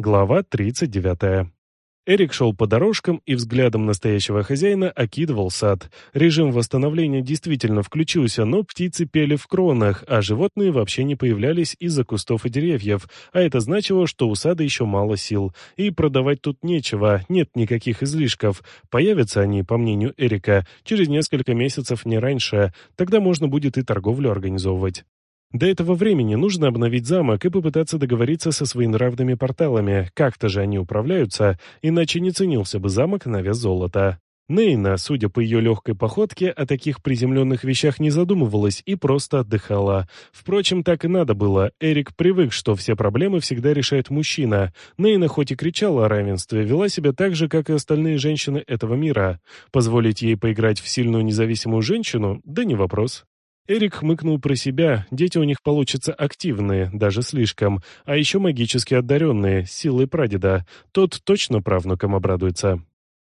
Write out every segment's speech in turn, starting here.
Глава 39. Эрик шел по дорожкам и взглядом настоящего хозяина окидывал сад. Режим восстановления действительно включился, но птицы пели в кронах, а животные вообще не появлялись из-за кустов и деревьев, а это значило, что у сада еще мало сил. И продавать тут нечего, нет никаких излишков. Появятся они, по мнению Эрика, через несколько месяцев не раньше, тогда можно будет и торговлю организовывать. До этого времени нужно обновить замок и попытаться договориться со своенравными порталами, как-то же они управляются, иначе не ценился бы замок на вес золота. Нейна, судя по ее легкой походке, о таких приземленных вещах не задумывалась и просто отдыхала. Впрочем, так и надо было. Эрик привык, что все проблемы всегда решает мужчина. Нейна хоть и кричала о равенстве, вела себя так же, как и остальные женщины этого мира. Позволить ей поиграть в сильную независимую женщину? Да не вопрос. Эрик хмыкнул про себя, дети у них получатся активные, даже слишком, а еще магически одаренные, силой прадеда. Тот точно правнукам обрадуется.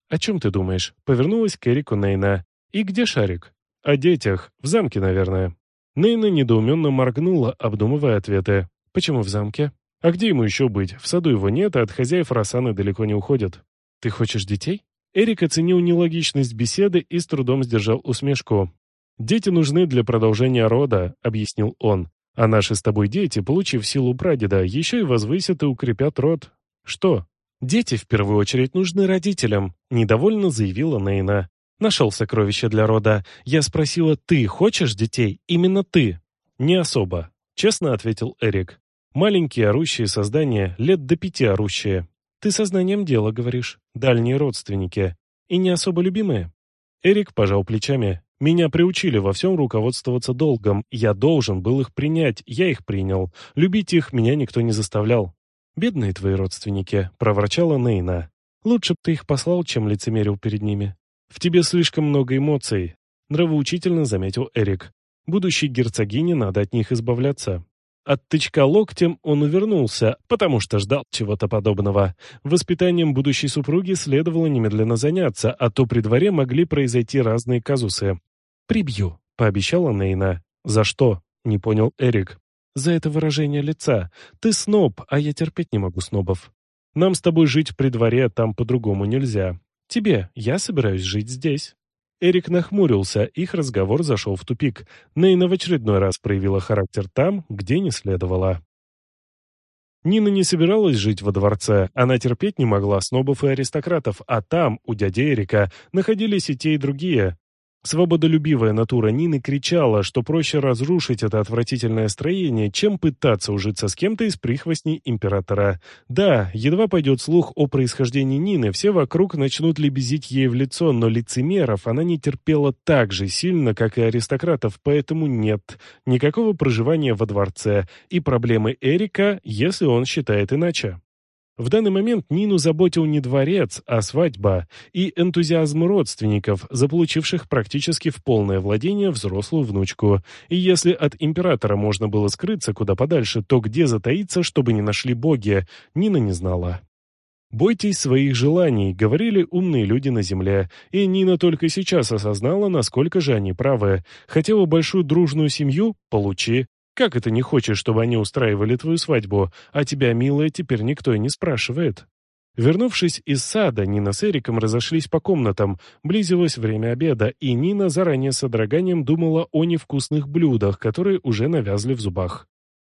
«О чем ты думаешь?» — повернулась к Эрику Нейна. «И где шарик?» «О детях. В замке, наверное». Нейна недоуменно моргнула, обдумывая ответы. «Почему в замке?» «А где ему еще быть? В саду его нет, а от хозяев Росаны далеко не уходят». «Ты хочешь детей?» Эрик оценил нелогичность беседы и с трудом сдержал усмешку. «Дети нужны для продолжения рода», — объяснил он. «А наши с тобой дети, получив силу прадеда, еще и возвысят и укрепят род». «Что?» «Дети в первую очередь нужны родителям», — недовольно заявила Нейна. «Нашел сокровище для рода. Я спросила, ты хочешь детей? Именно ты?» «Не особо», — честно ответил Эрик. «Маленькие орущие создания, лет до пяти орущие. Ты сознанием дела говоришь. Дальние родственники. И не особо любимые?» Эрик пожал плечами. Меня приучили во всем руководствоваться долгом. Я должен был их принять, я их принял. Любить их меня никто не заставлял. «Бедные твои родственники», — проворчала Нейна. «Лучше б ты их послал, чем лицемерил перед ними. В тебе слишком много эмоций», — нравоучительно заметил Эрик. «Будущей герцогине надо от них избавляться». От тычка локтем он увернулся, потому что ждал чего-то подобного. Воспитанием будущей супруги следовало немедленно заняться, а то при дворе могли произойти разные казусы. «Прибью», — пообещала Нейна. «За что?» — не понял Эрик. «За это выражение лица. Ты сноб, а я терпеть не могу снобов. Нам с тобой жить при дворе, там по-другому нельзя. Тебе, я собираюсь жить здесь». Эрик нахмурился, их разговор зашел в тупик. Нейна в очередной раз проявила характер там, где не следовало. Нина не собиралась жить во дворце, она терпеть не могла снобов и аристократов, а там, у дяди Эрика, находились и те, и другие. Свободолюбивая натура Нины кричала, что проще разрушить это отвратительное строение, чем пытаться ужиться с кем-то из прихвостней императора. Да, едва пойдет слух о происхождении Нины, все вокруг начнут лебезить ей в лицо, но лицемеров она не терпела так же сильно, как и аристократов, поэтому нет, никакого проживания во дворце и проблемы Эрика, если он считает иначе. В данный момент Нину заботил не дворец, а свадьба и энтузиазм родственников, заполучивших практически в полное владение взрослую внучку. И если от императора можно было скрыться куда подальше, то где затаиться, чтобы не нашли боги, Нина не знала. «Бойтесь своих желаний», — говорили умные люди на земле, и Нина только сейчас осознала, насколько же они правы. Хотела большую дружную семью — получи. Как это не хочешь, чтобы они устраивали твою свадьбу, а тебя, милая, теперь никто и не спрашивает?» Вернувшись из сада, Нина с Эриком разошлись по комнатам. Близилось время обеда, и Нина заранее с содроганием думала о невкусных блюдах, которые уже навязли в зубах.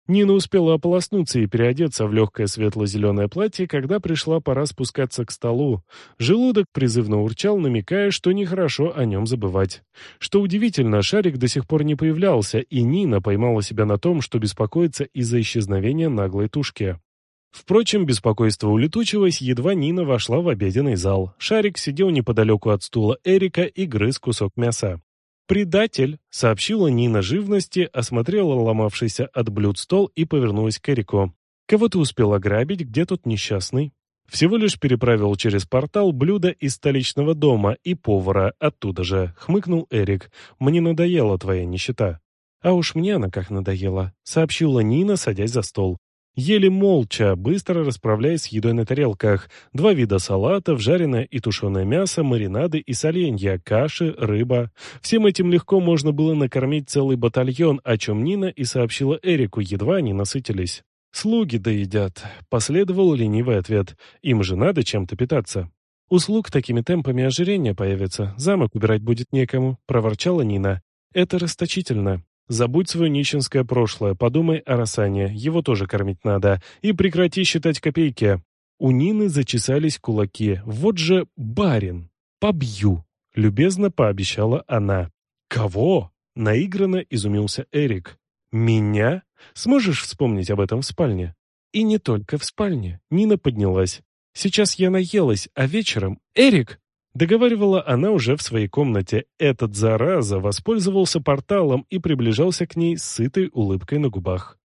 Нина успела ополоснуться и переодеться в легкое светло-зеленое платье, когда пришла пора спускаться к столу. Желудок призывно урчал, намекая, что нехорошо о нем забывать. Что удивительно, шарик до сих пор не появлялся, и Нина поймала себя на том, что беспокоится из-за исчезновения наглой тушки. Впрочем, беспокойство улетучилось, едва Нина вошла в обеденный зал. Шарик сидел неподалеку от стула Эрика и грыз кусок мяса. «Предатель!» — сообщила Нина живности, осмотрела ломавшийся от блюд стол и повернулась к Эрику. «Кого ты успел ограбить? Где тут несчастный?» Всего лишь переправил через портал блюдо из столичного дома и повара оттуда же, хмыкнул Эрик. «Мне надоела твоя нищета». «А уж мне она как надоела», — сообщила Нина, садясь за стол. Ели молча, быстро расправляясь с едой на тарелках. Два вида салатов, жареное и тушеное мясо, маринады и соленья, каши, рыба. Всем этим легко можно было накормить целый батальон, о чем Нина и сообщила Эрику, едва они насытились. «Слуги доедят», — последовал ленивый ответ. «Им же надо чем-то питаться». «У слуг такими темпами ожирение появится, замок убирать будет некому», — проворчала Нина. «Это расточительно. Забудь свое нищенское прошлое, подумай о Росане, его тоже кормить надо, и прекрати считать копейки». У Нины зачесались кулаки. «Вот же барин! Побью!» — любезно пообещала она. «Кого?» — наигранно изумился Эрик. «Меня? Сможешь вспомнить об этом в спальне?» «И не только в спальне». Нина поднялась. «Сейчас я наелась, а вечером... Эрик!» Договаривала она уже в своей комнате. Этот зараза воспользовался порталом и приближался к ней с сытой улыбкой на губах.